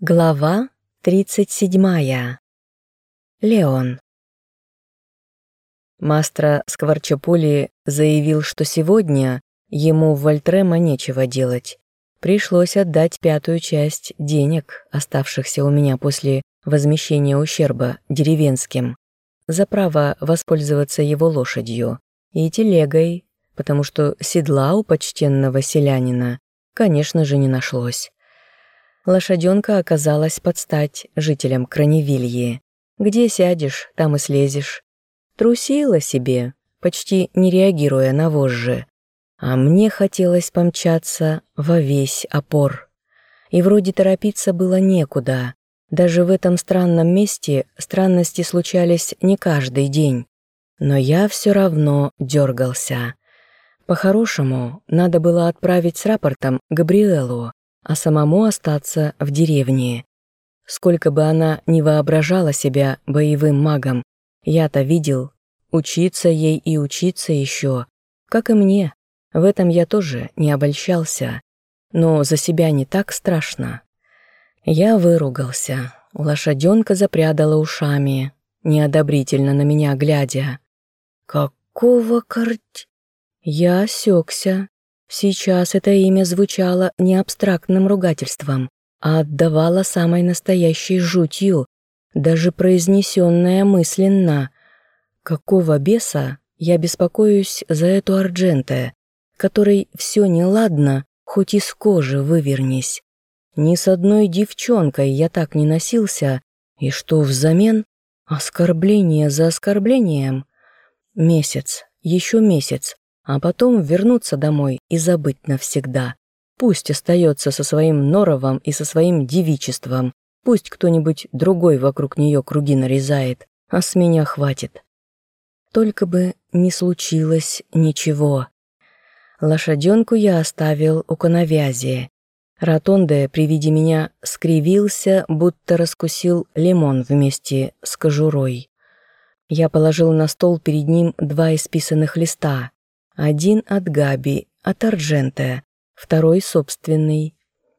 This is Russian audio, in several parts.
Глава 37. Леон. Мастро Скворчополи заявил, что сегодня ему в Вольтрема нечего делать. Пришлось отдать пятую часть денег, оставшихся у меня после возмещения ущерба деревенским, за право воспользоваться его лошадью и телегой, потому что седла у почтенного селянина, конечно же, не нашлось лошаденка оказалась под стать жителям Краневильи. Где сядешь, там и слезешь. Трусила себе, почти не реагируя на вожжи. А мне хотелось помчаться во весь опор. И вроде торопиться было некуда. Даже в этом странном месте странности случались не каждый день. Но я все равно дергался. По-хорошему, надо было отправить с рапортом Габриэлу, а самому остаться в деревне. Сколько бы она ни воображала себя боевым магом, я-то видел, учиться ей и учиться еще, как и мне. В этом я тоже не обольщался, но за себя не так страшно. Я выругался, лошаденка запрядала ушами, неодобрительно на меня глядя. «Какого карть...» Я осекся, Сейчас это имя звучало не абстрактным ругательством, а отдавало самой настоящей жутью, даже произнесенная мысленно. Какого беса я беспокоюсь за эту Ардженте, которой все неладно, хоть из кожи вывернись. Ни с одной девчонкой я так не носился, и что взамен? Оскорбление за оскорблением. Месяц, еще месяц, а потом вернуться домой и забыть навсегда. Пусть остается со своим норовом и со своим девичеством, пусть кто-нибудь другой вокруг нее круги нарезает, а с меня хватит. Только бы не случилось ничего. Лошаденку я оставил у коновязи. Ротонде при виде меня скривился, будто раскусил лимон вместе с кожурой. Я положил на стол перед ним два исписанных листа. Один от Габи, от Арджента, второй собственный.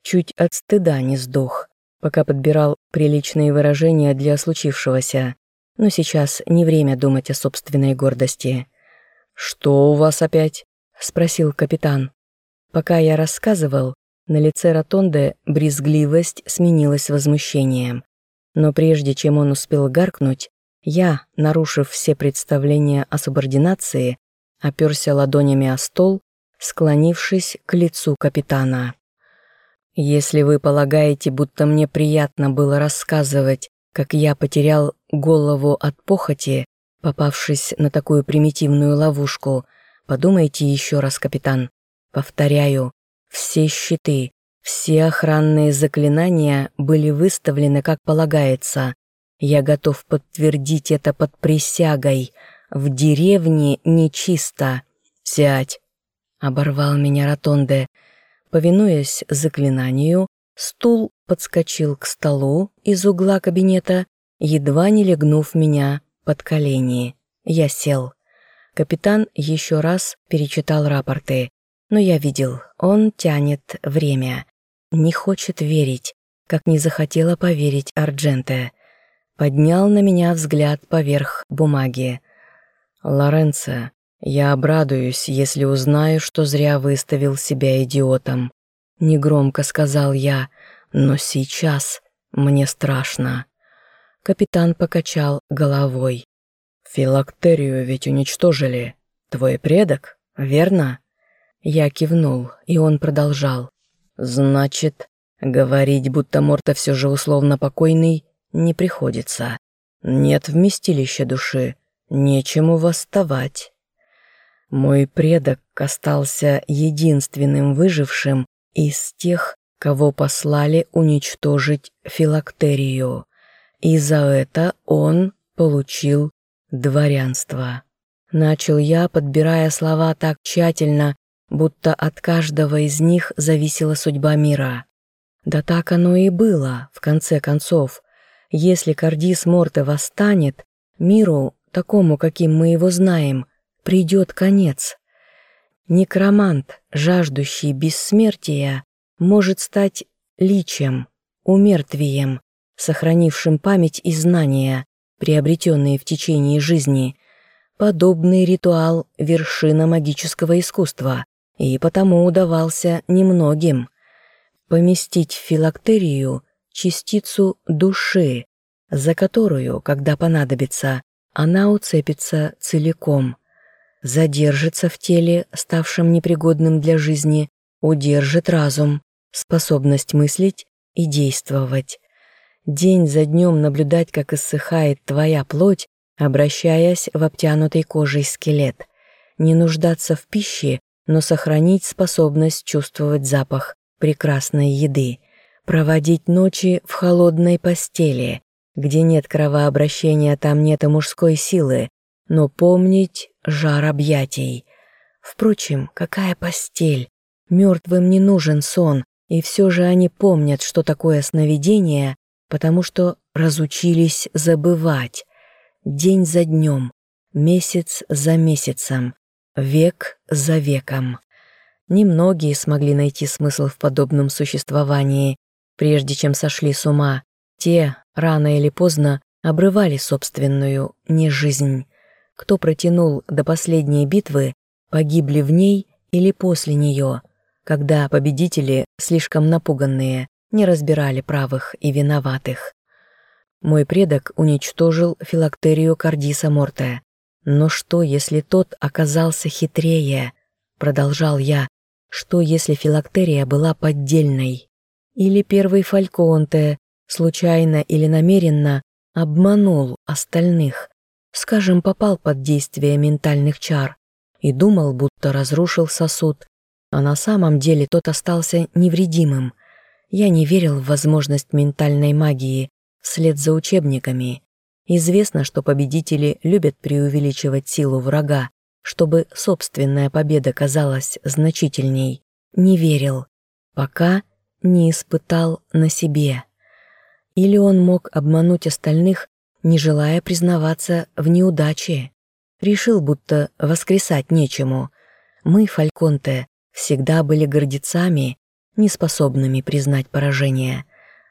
Чуть от стыда не сдох, пока подбирал приличные выражения для случившегося. Но сейчас не время думать о собственной гордости. «Что у вас опять?» — спросил капитан. Пока я рассказывал, на лице Ротонде брезгливость сменилась возмущением. Но прежде чем он успел гаркнуть, я, нарушив все представления о субординации, оперся ладонями о стол, склонившись к лицу капитана. «Если вы полагаете, будто мне приятно было рассказывать, как я потерял голову от похоти, попавшись на такую примитивную ловушку, подумайте еще раз, капитан. Повторяю, все щиты, все охранные заклинания были выставлены как полагается. Я готов подтвердить это под присягой – в деревне нечисто. Сядь!» Оборвал меня Ротонде. Повинуясь заклинанию, стул подскочил к столу из угла кабинета, едва не легнув меня под колени. Я сел. Капитан еще раз перечитал рапорты, но я видел, он тянет время. Не хочет верить, как не захотела поверить Ардженте. Поднял на меня взгляд поверх бумаги. «Лоренцо, я обрадуюсь, если узнаю, что зря выставил себя идиотом», — негромко сказал я, «но сейчас мне страшно». Капитан покачал головой. «Филактерию ведь уничтожили. Твой предок, верно?» Я кивнул, и он продолжал. «Значит, говорить, будто Морта все же условно покойный, не приходится. Нет вместилища души, нечему восставать. Мой предок остался единственным выжившим из тех, кого послали уничтожить филактерию, и за это он получил дворянство. Начал я, подбирая слова так тщательно, будто от каждого из них зависела судьба мира. Да так оно и было, в конце концов. Если Кардис Морте восстанет, миру такому, каким мы его знаем, придет конец. Некромант, жаждущий бессмертия, может стать личем, умертвием, сохранившим память и знания, приобретенные в течение жизни. Подобный ритуал – вершина магического искусства, и потому удавался немногим. Поместить в филактерию частицу души, за которую, когда понадобится, она уцепится целиком, задержится в теле, ставшем непригодным для жизни, удержит разум, способность мыслить и действовать. День за днем наблюдать, как иссыхает твоя плоть, обращаясь в обтянутый кожей скелет. Не нуждаться в пище, но сохранить способность чувствовать запах прекрасной еды. Проводить ночи в холодной постели. Где нет кровообращения, там нет и мужской силы. Но помнить жар объятий. Впрочем, какая постель? Мертвым не нужен сон, и все же они помнят, что такое сновидение, потому что разучились забывать. День за днем, месяц за месяцем, век за веком. Немногие смогли найти смысл в подобном существовании, прежде чем сошли с ума. Те, рано или поздно, обрывали собственную нежизнь. Кто протянул до последней битвы, погибли в ней или после нее – когда победители, слишком напуганные, не разбирали правых и виноватых. Мой предок уничтожил филактерию Кардиса Морте. Но что, если тот оказался хитрее? Продолжал я. Что, если филактерия была поддельной? Или первый Фальконте, случайно или намеренно, обманул остальных, скажем, попал под действие ментальных чар и думал, будто разрушил сосуд, а на самом деле тот остался невредимым. Я не верил в возможность ментальной магии вслед за учебниками. Известно, что победители любят преувеличивать силу врага, чтобы собственная победа казалась значительней. Не верил, пока не испытал на себе. Или он мог обмануть остальных, не желая признаваться в неудаче. Решил, будто воскресать нечему. Мы, Фальконте, всегда были гордецами, неспособными признать поражение.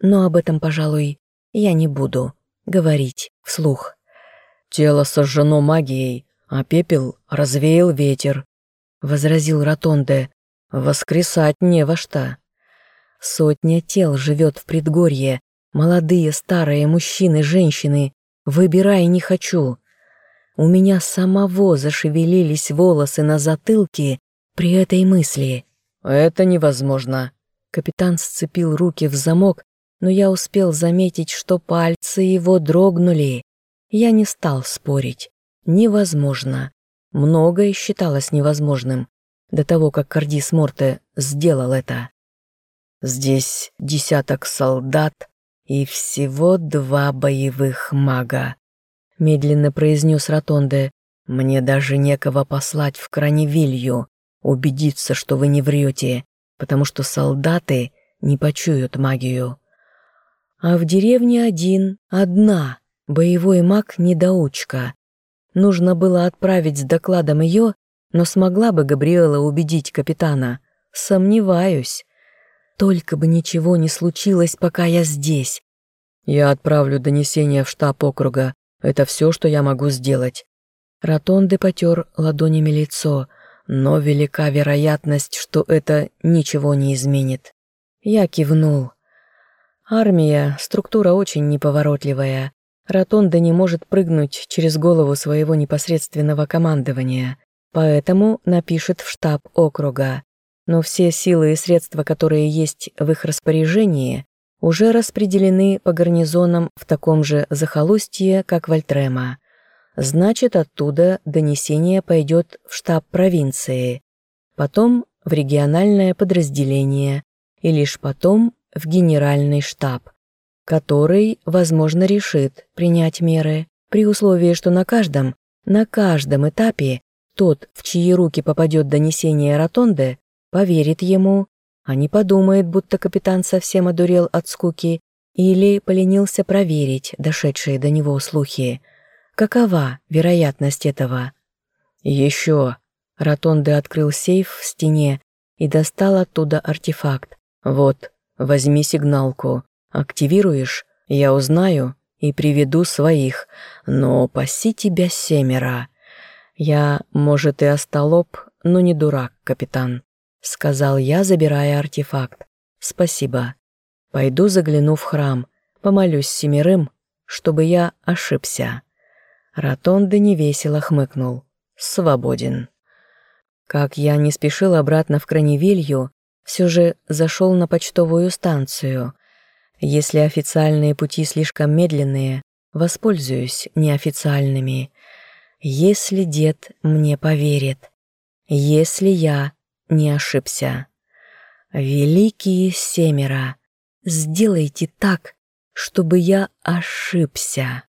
Но об этом, пожалуй, я не буду говорить вслух. «Тело сожжено магией, а пепел развеял ветер», — возразил Ротонде. «Воскресать не во что». Сотня тел живет в предгорье, молодые, старые, мужчины, женщины. Выбирай не хочу. У меня самого зашевелились волосы на затылке при этой мысли «Это невозможно». Капитан сцепил руки в замок, но я успел заметить, что пальцы его дрогнули. Я не стал спорить. Невозможно. Многое считалось невозможным до того, как Кардис Морте сделал это. Здесь десяток солдат и всего два боевых мага. Медленно произнес Ротонде. Мне даже некого послать в Краневилью убедиться, что вы не врете, потому что солдаты не почуют магию. А в деревне один, одна, боевой маг-недоучка. Нужно было отправить с докладом ее, но смогла бы Габриэла убедить капитана. Сомневаюсь. Только бы ничего не случилось, пока я здесь. Я отправлю донесение в штаб округа. Это все, что я могу сделать. Ротонды потер ладонями лицо но велика вероятность, что это ничего не изменит. Я кивнул. Армия – структура очень неповоротливая. Ротонда не может прыгнуть через голову своего непосредственного командования, поэтому напишет в штаб округа. Но все силы и средства, которые есть в их распоряжении, уже распределены по гарнизонам в таком же захолустье, как Вольтрема. Значит, оттуда донесение пойдет в штаб провинции, потом в региональное подразделение и лишь потом в генеральный штаб, который, возможно, решит принять меры при условии, что на каждом, на каждом этапе тот, в чьи руки попадет донесение Ротонде, поверит ему, а не подумает, будто капитан совсем одурел от скуки или поленился проверить дошедшие до него слухи – Какова вероятность этого? Еще. Ротонде открыл сейф в стене и достал оттуда артефакт. Вот, возьми сигналку. Активируешь, я узнаю и приведу своих, но паси тебя семеро. Я, может, и остолоп, но не дурак, капитан», — сказал я, забирая артефакт. «Спасибо. Пойду загляну в храм, помолюсь семерым, чтобы я ошибся». Ротонда невесело хмыкнул. «Свободен». Как я не спешил обратно в Краневилью, все же зашел на почтовую станцию. Если официальные пути слишком медленные, воспользуюсь неофициальными. Если дед мне поверит, если я не ошибся. Великие семеро, сделайте так, чтобы я ошибся.